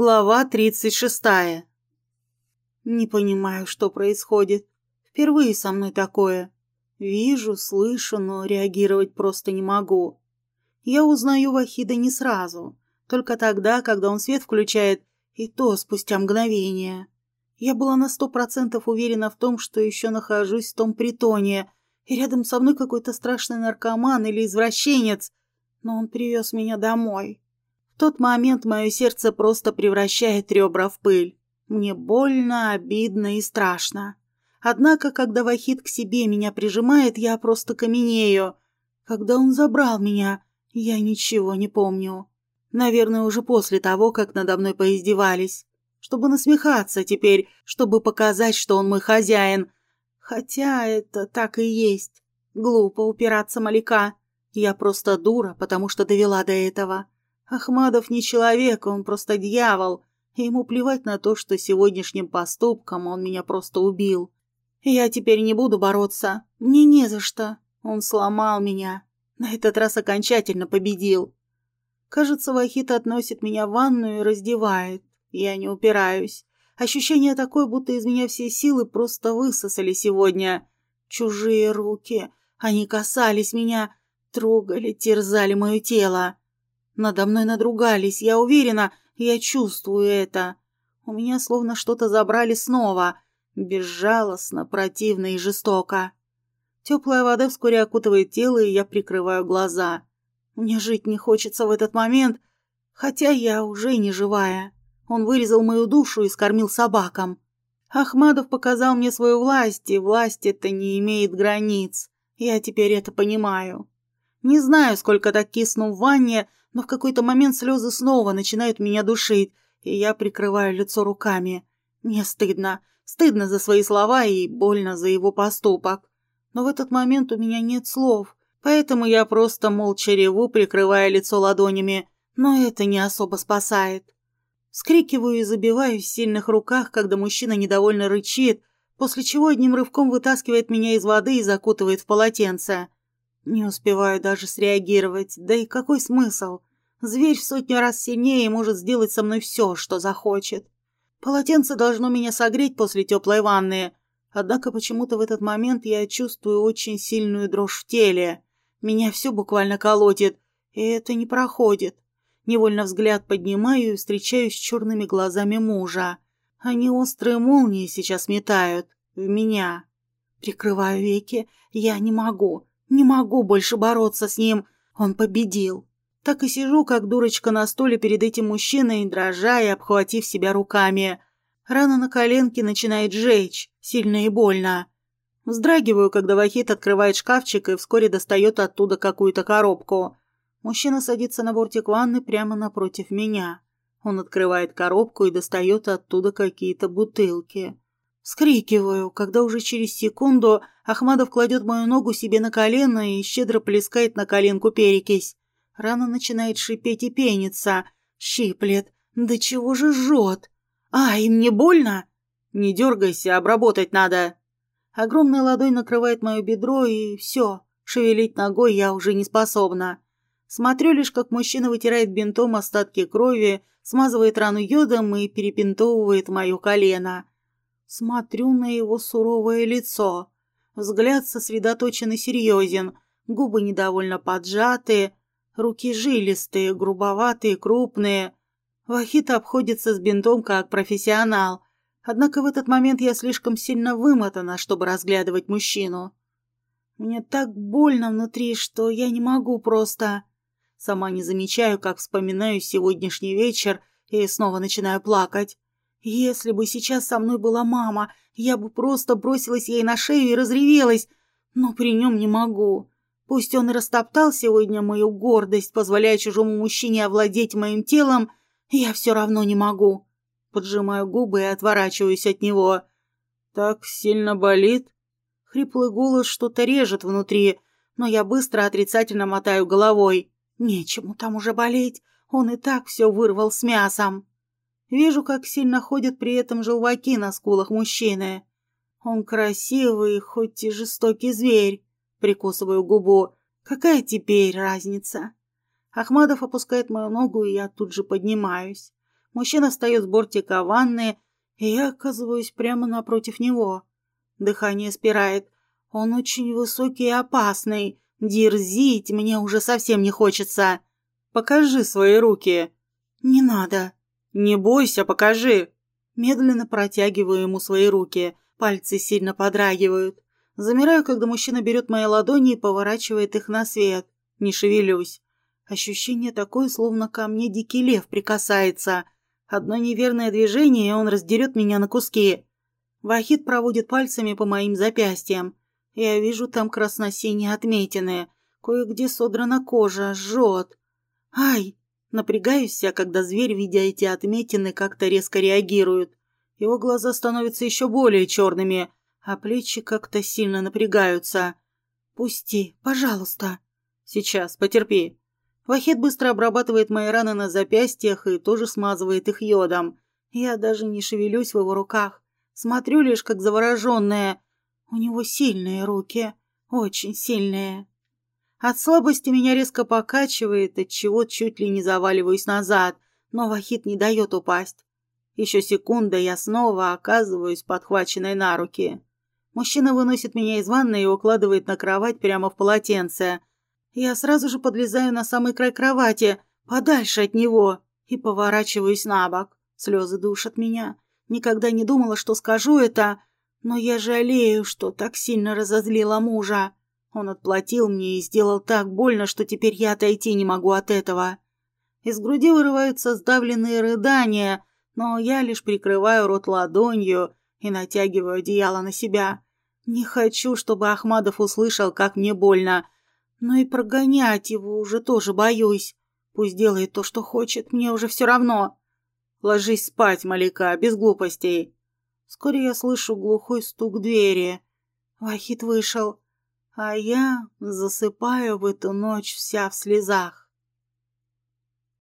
Глава тридцать шестая. Не понимаю, что происходит. Впервые со мной такое. Вижу, слышу, но реагировать просто не могу. Я узнаю Вахида не сразу, только тогда, когда он свет включает, и то спустя мгновение. Я была на сто процентов уверена в том, что еще нахожусь в том притоне, и рядом со мной какой-то страшный наркоман или извращенец, но он привез меня домой тот момент мое сердце просто превращает ребра в пыль. Мне больно, обидно и страшно. Однако, когда Вахид к себе меня прижимает, я просто каменею. Когда он забрал меня, я ничего не помню. Наверное, уже после того, как надо мной поиздевались. Чтобы насмехаться теперь, чтобы показать, что он мой хозяин. Хотя это так и есть. Глупо упираться Маляка. Я просто дура, потому что довела до этого. Ахмадов не человек, он просто дьявол, и ему плевать на то, что сегодняшним поступком он меня просто убил. Я теперь не буду бороться, мне не за что. Он сломал меня, на этот раз окончательно победил. Кажется, Вахит относит меня в ванную и раздевает. Я не упираюсь. Ощущение такое, будто из меня все силы просто высосали сегодня. Чужие руки. Они касались меня, трогали, терзали мое тело. Надо мной надругались, я уверена, я чувствую это. У меня словно что-то забрали снова. Безжалостно, противно и жестоко. Теплая вода вскоре окутывает тело, и я прикрываю глаза. Мне жить не хочется в этот момент, хотя я уже не живая. Он вырезал мою душу и скормил собакам. Ахмадов показал мне свою власть, и власть эта не имеет границ. Я теперь это понимаю. Не знаю, сколько так кисну в ванне, но в какой-то момент слезы снова начинают меня душить, и я прикрываю лицо руками. Мне стыдно. Стыдно за свои слова и больно за его поступок. Но в этот момент у меня нет слов, поэтому я просто молча реву, прикрывая лицо ладонями, но это не особо спасает. Скрикиваю и забиваюсь в сильных руках, когда мужчина недовольно рычит, после чего одним рывком вытаскивает меня из воды и закутывает в полотенце. Не успеваю даже среагировать, да и какой смысл? Зверь в сотню раз сильнее может сделать со мной все, что захочет. Полотенце должно меня согреть после теплой ванны. Однако почему-то в этот момент я чувствую очень сильную дрожь в теле. Меня все буквально колотит, и это не проходит. Невольно взгляд поднимаю и встречаюсь с черными глазами мужа. Они острые молнии сейчас метают. В меня. Прикрываю веки. Я не могу. Не могу больше бороться с ним. Он победил. Так и сижу, как дурочка на стуле перед этим мужчиной, дрожа и обхватив себя руками. Рана на коленке начинает жечь, сильно и больно. Вздрагиваю, когда Вахит открывает шкафчик и вскоре достает оттуда какую-то коробку. Мужчина садится на бортик ванны прямо напротив меня. Он открывает коробку и достает оттуда какие-то бутылки. Скрикиваю, когда уже через секунду Ахмадов кладет мою ногу себе на колено и щедро плескает на коленку перекись. Рана начинает шипеть и пениться. Щиплет. Да чего же жжет? Ай, мне больно? Не дергайся, обработать надо. Огромная ладонь накрывает мое бедро, и все. Шевелить ногой я уже не способна. Смотрю лишь, как мужчина вытирает бинтом остатки крови, смазывает рану йодом и перепинтовывает мое колено. Смотрю на его суровое лицо. Взгляд сосредоточен и серьезен, губы недовольно поджаты, Руки жилистые, грубоватые, крупные. Вахит обходится с бинтом как профессионал. Однако в этот момент я слишком сильно вымотана, чтобы разглядывать мужчину. Мне так больно внутри, что я не могу просто... Сама не замечаю, как вспоминаю сегодняшний вечер и снова начинаю плакать. Если бы сейчас со мной была мама, я бы просто бросилась ей на шею и разревелась, но при нем не могу. Пусть он растоптал сегодня мою гордость, позволяя чужому мужчине овладеть моим телом, я все равно не могу. Поджимаю губы и отворачиваюсь от него. «Так сильно болит?» Хриплый голос что-то режет внутри, но я быстро отрицательно мотаю головой. Нечему там уже болеть, он и так все вырвал с мясом. Вижу, как сильно ходят при этом желваки на скулах мужчины. Он красивый, хоть и жестокий зверь. Прикусываю губу. Какая теперь разница? Ахмадов опускает мою ногу, и я тут же поднимаюсь. Мужчина встает с бортика ванны, и я оказываюсь прямо напротив него. Дыхание спирает. Он очень высокий и опасный. Дерзить мне уже совсем не хочется. Покажи свои руки. Не надо. Не бойся, покажи. Медленно протягиваю ему свои руки. Пальцы сильно подрагивают. Замираю, когда мужчина берет мои ладони и поворачивает их на свет. Не шевелюсь. Ощущение такое, словно ко мне дикий лев прикасается. Одно неверное движение, и он раздерет меня на куски. Вахид проводит пальцами по моим запястьям. Я вижу там красно-синие отметины. Кое-где содрана кожа, жжет. Ай! Напрягаюсь вся, когда зверь, видя эти отметины, как-то резко реагирует. Его глаза становятся еще более черными, а плечи как-то сильно напрягаются. «Пусти, пожалуйста». «Сейчас, потерпи». Вахид быстро обрабатывает мои раны на запястьях и тоже смазывает их йодом. Я даже не шевелюсь в его руках. Смотрю лишь, как завороженная. У него сильные руки. Очень сильные. От слабости меня резко покачивает, отчего чуть ли не заваливаюсь назад, но Вахид не дает упасть. Еще секунда, я снова оказываюсь подхваченной на руки. Мужчина выносит меня из ванной и укладывает на кровать прямо в полотенце. Я сразу же подлезаю на самый край кровати, подальше от него, и поворачиваюсь на бок. Слезы душат меня. Никогда не думала, что скажу это, но я жалею, что так сильно разозлила мужа. Он отплатил мне и сделал так больно, что теперь я отойти не могу от этого. Из груди вырываются сдавленные рыдания, но я лишь прикрываю рот ладонью и натягиваю одеяло на себя. Не хочу, чтобы Ахмадов услышал, как мне больно, но и прогонять его уже тоже боюсь. Пусть делает то, что хочет, мне уже все равно. Ложись спать, Малика, без глупостей. Вскоре я слышу глухой стук двери. Вахит вышел а я засыпаю в эту ночь вся в слезах.